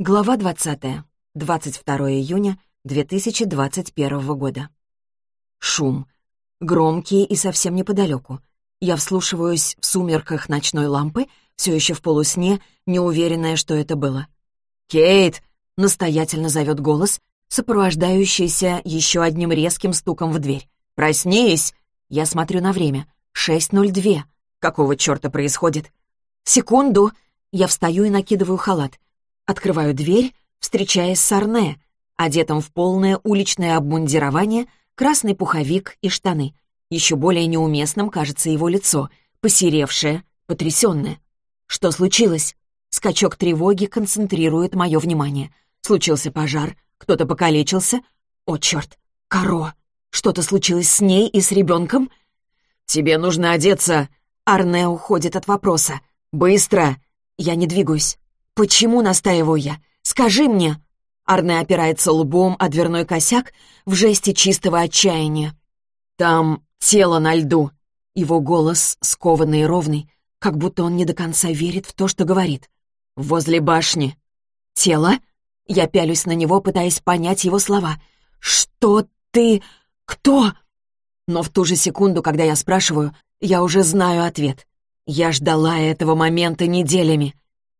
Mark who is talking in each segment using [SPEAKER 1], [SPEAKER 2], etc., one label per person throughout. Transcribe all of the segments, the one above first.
[SPEAKER 1] Глава 20. 22 июня 2021 года. Шум. Громкий и совсем неподалеку. Я вслушиваюсь в сумерках ночной лампы, все еще в полусне, неуверенная, что это было. «Кейт!» — настоятельно зовет голос, сопровождающийся еще одним резким стуком в дверь. «Проснись!» Я смотрю на время. 6.02. Какого черта происходит? Секунду. Я встаю и накидываю халат. Открываю дверь, встречаясь с Арне, одетым в полное уличное обмундирование, красный пуховик и штаны. Еще более неуместным кажется его лицо, посеревшее, потрясенное. Что случилось? Скачок тревоги концентрирует мое внимание. Случился пожар, кто-то покалечился. О, черт! Каро! Что-то случилось с ней и с ребенком? «Тебе нужно одеться!» Арне уходит от вопроса. «Быстро!» Я не двигаюсь. «Почему настаиваю я? Скажи мне!» Арне опирается лбом о дверной косяк в жесте чистого отчаяния. «Там тело на льду!» Его голос скованный и ровный, как будто он не до конца верит в то, что говорит. «Возле башни». «Тело?» Я пялюсь на него, пытаясь понять его слова. «Что ты... кто?» Но в ту же секунду, когда я спрашиваю, я уже знаю ответ. Я ждала этого момента неделями.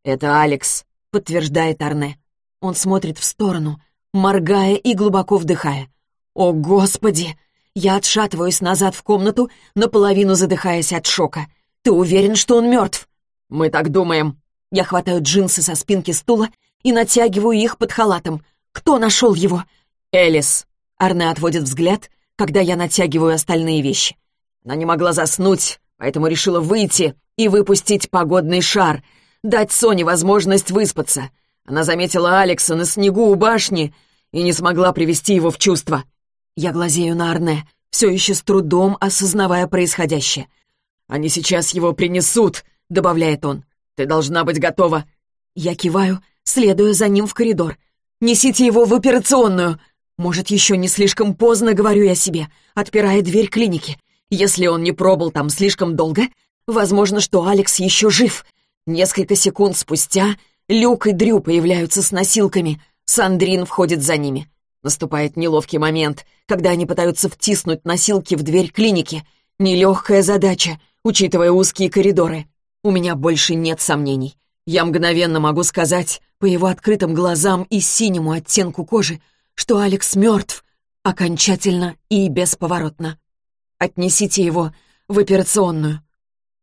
[SPEAKER 1] «Это Алекс», — подтверждает Арне. Он смотрит в сторону, моргая и глубоко вдыхая. «О, Господи!» Я отшатываюсь назад в комнату, наполовину задыхаясь от шока. «Ты уверен, что он мертв?» «Мы так думаем». Я хватаю джинсы со спинки стула и натягиваю их под халатом. «Кто нашел его?» «Элис». Арне отводит взгляд, когда я натягиваю остальные вещи. Она не могла заснуть, поэтому решила выйти и выпустить погодный шар — дать Соне возможность выспаться. Она заметила Алекса на снегу у башни и не смогла привести его в чувство. Я глазею на Арне, все еще с трудом осознавая происходящее. «Они сейчас его принесут», — добавляет он. «Ты должна быть готова». Я киваю, следуя за ним в коридор. «Несите его в операционную!» «Может, еще не слишком поздно, — говорю я себе, отпирая дверь клиники. Если он не пробыл там слишком долго, возможно, что Алекс еще жив, Несколько секунд спустя Люк и Дрю появляются с носилками. Сандрин входит за ними. Наступает неловкий момент, когда они пытаются втиснуть носилки в дверь клиники. Нелегкая задача, учитывая узкие коридоры. У меня больше нет сомнений. Я мгновенно могу сказать по его открытым глазам и синему оттенку кожи, что Алекс мертв, окончательно и бесповоротно. Отнесите его в операционную.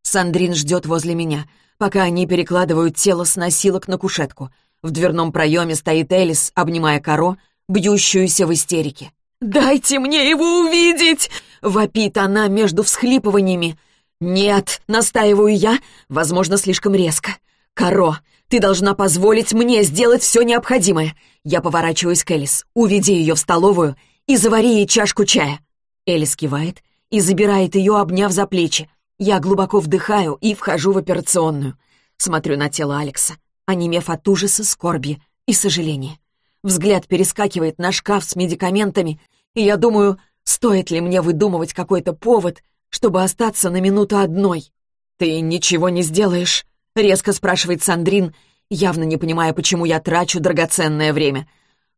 [SPEAKER 1] Сандрин ждет возле меня — пока они перекладывают тело с носилок на кушетку. В дверном проеме стоит Элис, обнимая коро, бьющуюся в истерике. «Дайте мне его увидеть!» — вопит она между всхлипываниями. «Нет!» — настаиваю я, возможно, слишком резко. «Каро, ты должна позволить мне сделать все необходимое!» Я поворачиваюсь к Элис. «Уведи ее в столовую и завари ей чашку чая!» Элис кивает и забирает ее, обняв за плечи. Я глубоко вдыхаю и вхожу в операционную. Смотрю на тело Алекса, онемев от ужаса, скорби и сожаления. Взгляд перескакивает на шкаф с медикаментами, и я думаю, стоит ли мне выдумывать какой-то повод, чтобы остаться на минуту одной. «Ты ничего не сделаешь?» — резко спрашивает Сандрин, явно не понимая, почему я трачу драгоценное время.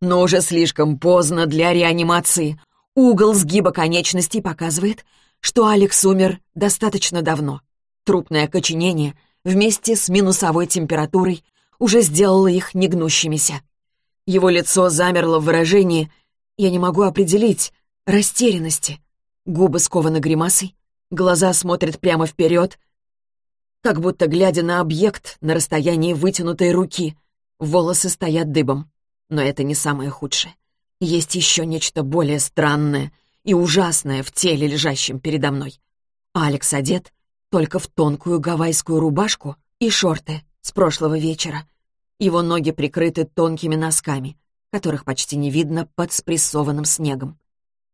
[SPEAKER 1] Но уже слишком поздно для реанимации. Угол сгиба конечностей показывает, что Алекс умер достаточно давно. Трупное окоченение вместе с минусовой температурой уже сделало их негнущимися. Его лицо замерло в выражении, я не могу определить, растерянности. Губы скованы гримасой, глаза смотрят прямо вперед, как будто глядя на объект на расстоянии вытянутой руки. Волосы стоят дыбом. Но это не самое худшее. Есть еще нечто более странное — и ужасное в теле, лежащем передо мной. Алекс одет только в тонкую гавайскую рубашку и шорты с прошлого вечера. Его ноги прикрыты тонкими носками, которых почти не видно под спрессованным снегом.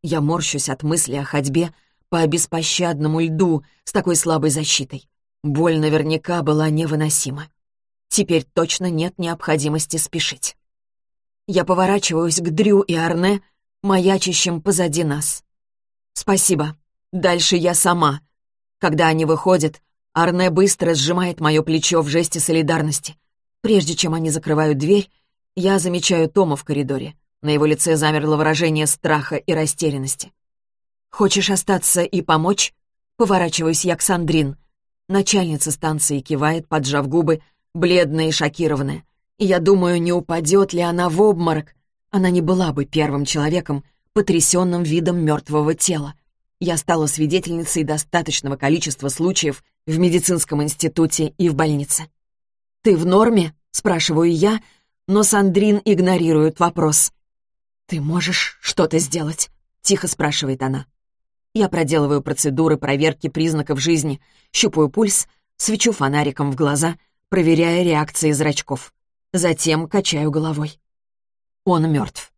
[SPEAKER 1] Я морщусь от мысли о ходьбе по беспощадному льду с такой слабой защитой. Боль наверняка была невыносима. Теперь точно нет необходимости спешить. Я поворачиваюсь к Дрю и Арне, маячащим позади нас. «Спасибо. Дальше я сама». Когда они выходят, Арне быстро сжимает мое плечо в жесте солидарности. Прежде чем они закрывают дверь, Я замечаю Тома в коридоре. На его лице замерло выражение страха и растерянности. «Хочешь остаться и помочь?» Поворачиваюсь я к Сандрин. Начальница станции кивает, поджав губы, бледная и шокированная. Я думаю, не упадет ли она в обморок. Она не была бы первым человеком, потрясенным видом мертвого тела. Я стала свидетельницей достаточного количества случаев в медицинском институте и в больнице. «Ты в норме?» — спрашиваю я, но Сандрин игнорирует вопрос. «Ты можешь что-то сделать?» — тихо спрашивает она. Я проделываю процедуры проверки признаков жизни, щупаю пульс, свечу фонариком в глаза, проверяя реакции зрачков. Затем качаю головой. Он мертв.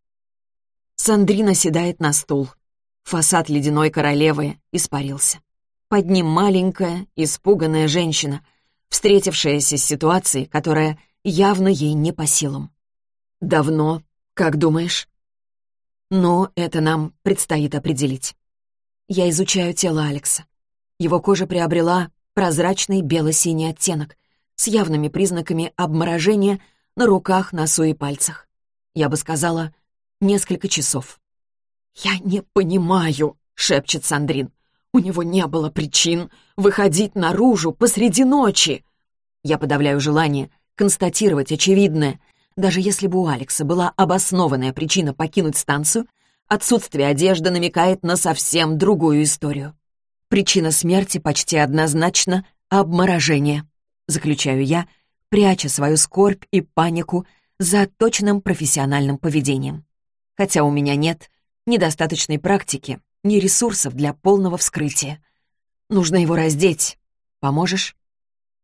[SPEAKER 1] Сандрина седает на стул. Фасад ледяной королевы испарился. Под ним маленькая, испуганная женщина, встретившаяся с ситуацией, которая явно ей не по силам. «Давно, как думаешь?» «Но это нам предстоит определить». Я изучаю тело Алекса. Его кожа приобрела прозрачный бело-синий оттенок с явными признаками обморожения на руках, носу и пальцах. Я бы сказала, несколько часов. «Я не понимаю», — шепчет Сандрин. «У него не было причин выходить наружу посреди ночи». Я подавляю желание констатировать очевидное. Даже если бы у Алекса была обоснованная причина покинуть станцию, отсутствие одежды намекает на совсем другую историю. Причина смерти почти однозначно обморожение, заключаю я, пряча свою скорбь и панику за точным профессиональным поведением. Хотя у меня нет недостаточной практики, ни ресурсов для полного вскрытия. Нужно его раздеть. Поможешь?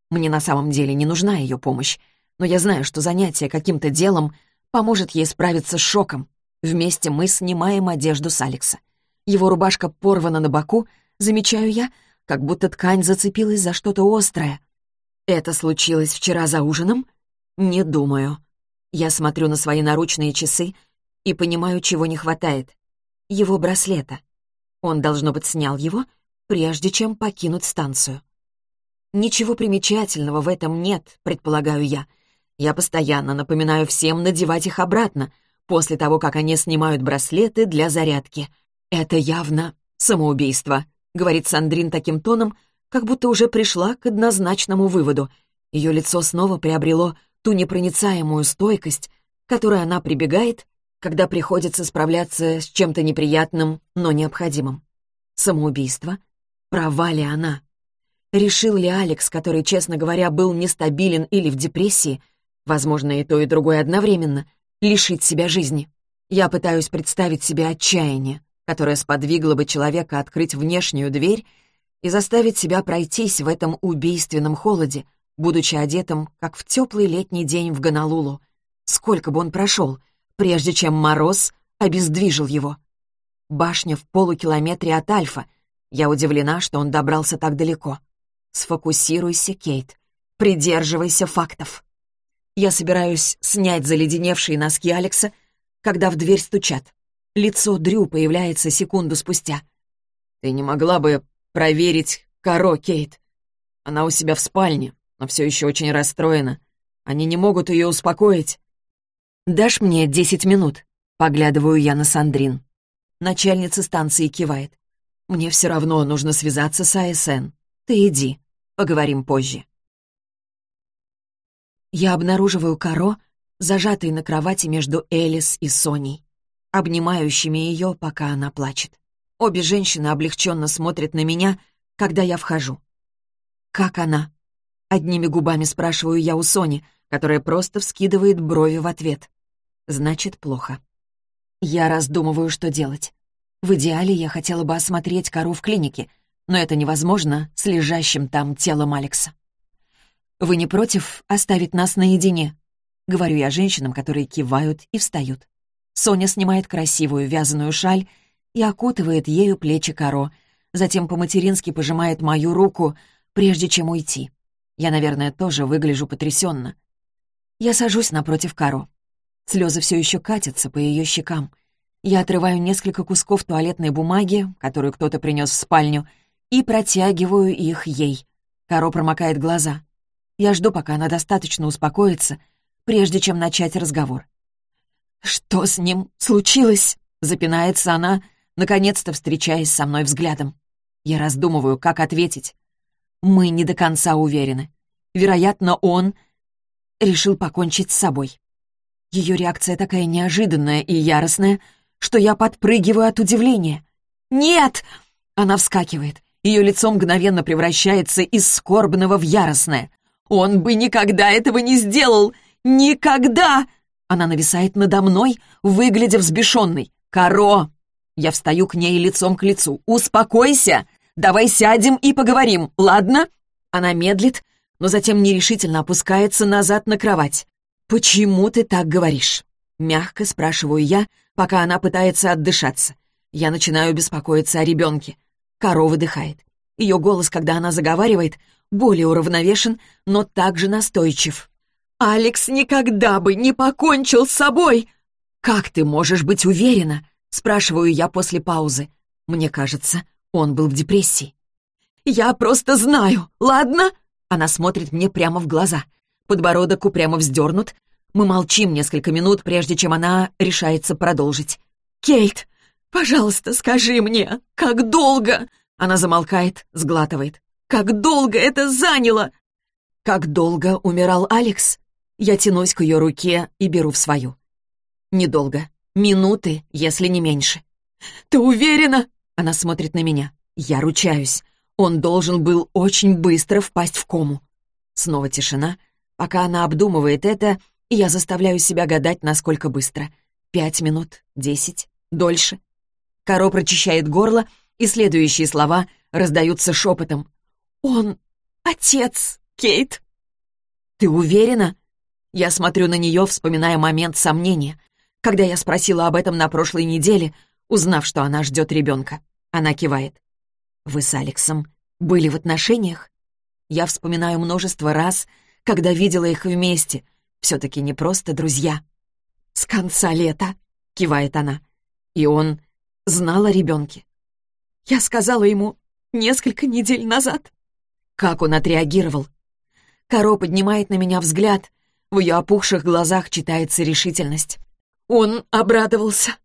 [SPEAKER 1] Мне на самом деле не нужна ее помощь, но я знаю, что занятие каким-то делом поможет ей справиться с шоком. Вместе мы снимаем одежду с Алекса. Его рубашка порвана на боку, замечаю я, как будто ткань зацепилась за что-то острое. Это случилось вчера за ужином? Не думаю. Я смотрю на свои наручные часы и понимаю, чего не хватает его браслета. Он, должно быть, снял его, прежде чем покинуть станцию. Ничего примечательного в этом нет, предполагаю я. Я постоянно напоминаю всем надевать их обратно, после того, как они снимают браслеты для зарядки. Это явно самоубийство, говорит Сандрин таким тоном, как будто уже пришла к однозначному выводу. Ее лицо снова приобрело ту непроницаемую стойкость, которой она прибегает, когда приходится справляться с чем-то неприятным, но необходимым. Самоубийство? Права ли она? Решил ли Алекс, который, честно говоря, был нестабилен или в депрессии, возможно, и то, и другое одновременно, лишить себя жизни? Я пытаюсь представить себе отчаяние, которое сподвигло бы человека открыть внешнюю дверь и заставить себя пройтись в этом убийственном холоде, будучи одетым, как в теплый летний день в Гонолулу. Сколько бы он прошел, прежде чем мороз обездвижил его. Башня в полукилометре от Альфа. Я удивлена, что он добрался так далеко. Сфокусируйся, Кейт. Придерживайся фактов. Я собираюсь снять заледеневшие носки Алекса, когда в дверь стучат. Лицо Дрю появляется секунду спустя. «Ты не могла бы проверить Каро, Кейт? Она у себя в спальне, но все еще очень расстроена. Они не могут ее успокоить». «Дашь мне десять минут?» — поглядываю я на Сандрин. Начальница станции кивает. «Мне все равно нужно связаться с АСН. Ты иди, поговорим позже». Я обнаруживаю Каро, зажатой на кровати между Элис и Соней, обнимающими ее, пока она плачет. Обе женщины облегченно смотрят на меня, когда я вхожу. «Как она?» Одними губами спрашиваю я у Сони, которая просто вскидывает брови в ответ значит плохо. Я раздумываю, что делать. В идеале я хотела бы осмотреть кору в клинике, но это невозможно с лежащим там телом Алекса. «Вы не против оставить нас наедине?» — говорю я женщинам, которые кивают и встают. Соня снимает красивую вязаную шаль и окутывает ею плечи Каро, затем по-матерински пожимает мою руку, прежде чем уйти. Я, наверное, тоже выгляжу потрясенно. Я сажусь напротив Каро. Слезы все еще катятся по ее щекам. Я отрываю несколько кусков туалетной бумаги, которую кто-то принес в спальню, и протягиваю их ей. Каро промокает глаза. Я жду, пока она достаточно успокоится, прежде чем начать разговор. «Что с ним случилось?» — запинается она, наконец-то встречаясь со мной взглядом. Я раздумываю, как ответить. Мы не до конца уверены. Вероятно, он решил покончить с собой. Ее реакция такая неожиданная и яростная, что я подпрыгиваю от удивления. «Нет!» Она вскакивает. Ее лицо мгновенно превращается из скорбного в яростное. «Он бы никогда этого не сделал! Никогда!» Она нависает надо мной, выглядя взбешенной. «Каро!» Я встаю к ней лицом к лицу. «Успокойся! Давай сядем и поговорим, ладно?» Она медлит, но затем нерешительно опускается назад на кровать. «Почему ты так говоришь?» Мягко спрашиваю я, пока она пытается отдышаться. Я начинаю беспокоиться о ребенке. Корова выдыхает. Ее голос, когда она заговаривает, более уравновешен, но также настойчив. «Алекс никогда бы не покончил с собой!» «Как ты можешь быть уверена?» — спрашиваю я после паузы. Мне кажется, он был в депрессии. «Я просто знаю, ладно?» Она смотрит мне прямо в глаза. Подбородок упрямо вздернут. Мы молчим несколько минут, прежде чем она решается продолжить. «Кейт, пожалуйста, скажи мне, как долго?» Она замолкает, сглатывает. «Как долго это заняло?» «Как долго умирал Алекс?» Я тянусь к ее руке и беру в свою. «Недолго. Минуты, если не меньше». «Ты уверена?» Она смотрит на меня. «Я ручаюсь. Он должен был очень быстро впасть в кому». Снова тишина. Пока она обдумывает это, я заставляю себя гадать, насколько быстро. Пять минут, десять, дольше. Коро прочищает горло, и следующие слова раздаются шепотом. «Он отец, Кейт!» «Ты уверена?» Я смотрю на нее, вспоминая момент сомнения, когда я спросила об этом на прошлой неделе, узнав, что она ждет ребенка. Она кивает. «Вы с Алексом были в отношениях?» Я вспоминаю множество раз, когда видела их вместе. Все-таки не просто друзья. «С конца лета», — кивает она. И он знал о ребенке. Я сказала ему несколько недель назад. Как он отреагировал? Каро поднимает на меня взгляд, в ее опухших глазах читается решительность. Он обрадовался.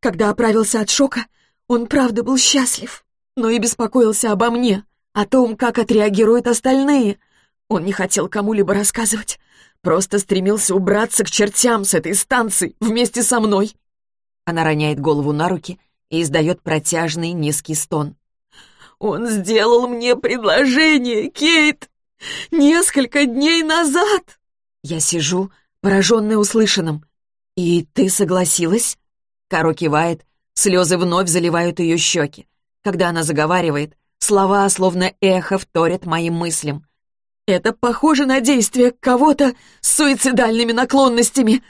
[SPEAKER 1] Когда оправился от шока, он правда был счастлив, но и беспокоился обо мне, о том, как отреагируют остальные. Он не хотел кому-либо рассказывать, просто стремился убраться к чертям с этой станции вместе со мной. Она роняет голову на руки и издает протяжный низкий стон. «Он сделал мне предложение, Кейт, несколько дней назад!» Я сижу, пораженная услышанным. «И ты согласилась?» Каро кивает, слезы вновь заливают ее щеки. Когда она заговаривает, слова, словно эхо, вторят моим мыслям. «Это похоже на действие кого-то с суицидальными наклонностями!»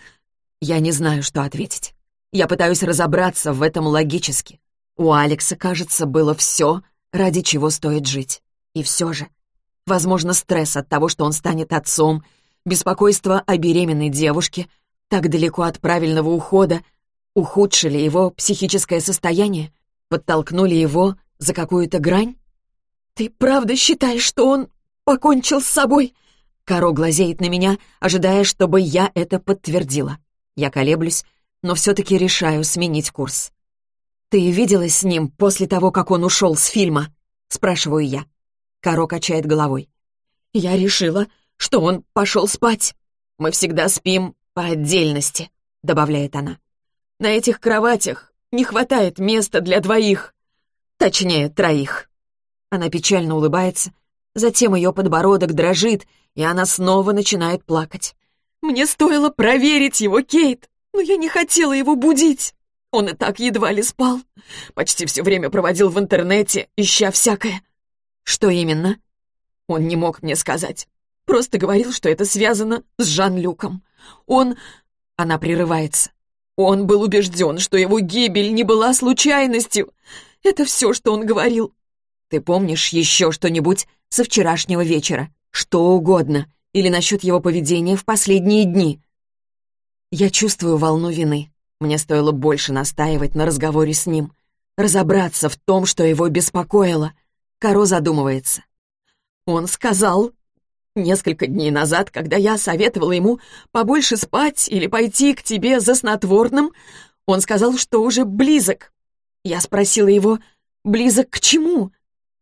[SPEAKER 1] Я не знаю, что ответить. Я пытаюсь разобраться в этом логически. У Алекса, кажется, было все, ради чего стоит жить. И все же, возможно, стресс от того, что он станет отцом, беспокойство о беременной девушке, так далеко от правильного ухода, ухудшили его психическое состояние, подтолкнули его за какую-то грань? «Ты правда считаешь, что он покончил с собой?» Каро глазеет на меня, ожидая, чтобы я это подтвердила. Я колеблюсь, но все-таки решаю сменить курс. «Ты виделась с ним после того, как он ушел с фильма?» — спрашиваю я. Каро качает головой. «Я решила, что он пошел спать. Мы всегда спим по отдельности», — добавляет она. «На этих кроватях не хватает места для двоих. Точнее, троих». Она печально улыбается, затем ее подбородок дрожит, и она снова начинает плакать. «Мне стоило проверить его, Кейт, но я не хотела его будить. Он и так едва ли спал. Почти все время проводил в интернете, ища всякое. Что именно? Он не мог мне сказать. Просто говорил, что это связано с Жан-Люком. Он... Она прерывается. Он был убежден, что его гибель не была случайностью. Это все, что он говорил. Ты помнишь еще что-нибудь со вчерашнего вечера? Что угодно. Или насчет его поведения в последние дни? Я чувствую волну вины. Мне стоило больше настаивать на разговоре с ним. Разобраться в том, что его беспокоило. Каро задумывается. Он сказал, Несколько дней назад, когда я советовала ему побольше спать или пойти к тебе за снотворным, он сказал, что уже близок. Я спросила его, близок к чему?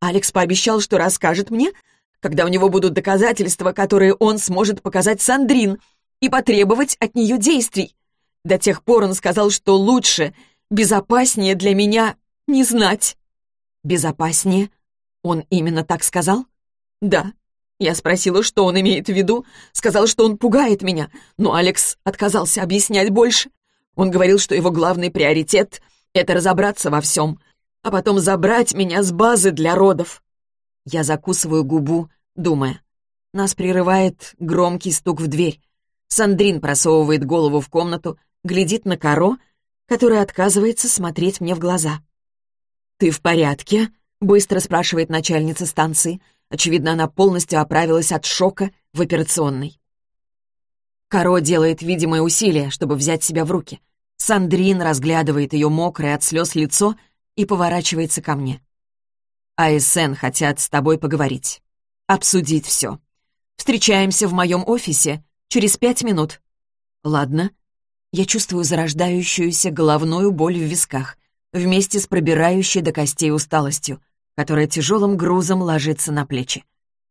[SPEAKER 1] Алекс пообещал, что расскажет мне, когда у него будут доказательства, которые он сможет показать Сандрин, и потребовать от нее действий. До тех пор он сказал, что лучше, безопаснее для меня не знать. Безопаснее? Он именно так сказал? Да. Я спросила, что он имеет в виду. Сказал, что он пугает меня, но Алекс отказался объяснять больше. Он говорил, что его главный приоритет — это разобраться во всем, а потом забрать меня с базы для родов. Я закусываю губу, думая. Нас прерывает громкий стук в дверь. Сандрин просовывает голову в комнату, глядит на Каро, которая отказывается смотреть мне в глаза. «Ты в порядке?» — быстро спрашивает начальница станции. Очевидно, она полностью оправилась от шока в операционной. Каро делает видимое усилие, чтобы взять себя в руки. Сандрин разглядывает ее мокрое от слез лицо и поворачивается ко мне. «АСН хотят с тобой поговорить. Обсудить все. Встречаемся в моем офисе через пять минут». «Ладно». Я чувствую зарождающуюся головную боль в висках вместе с пробирающей до костей усталостью которая тяжелым грузом ложится на плечи.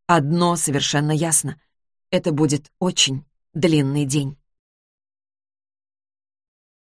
[SPEAKER 1] Одно совершенно ясно. Это будет очень длинный день.